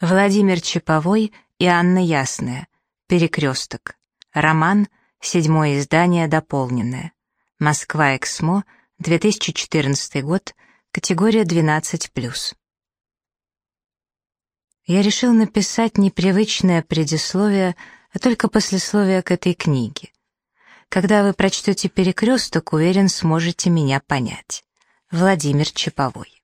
Владимир Чеповой и Анна Ясная. Перекресток. Роман. Седьмое издание дополненное. Москва, Эксмо, 2014 год, категория 12+. Я решил написать непривычное предисловие, а только послесловие к этой книге. Когда вы прочтете «Перекресток», уверен, сможете меня понять. Владимир Чеповой.